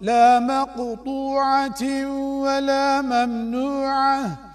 لا مقطوعة ولا ممنوعة.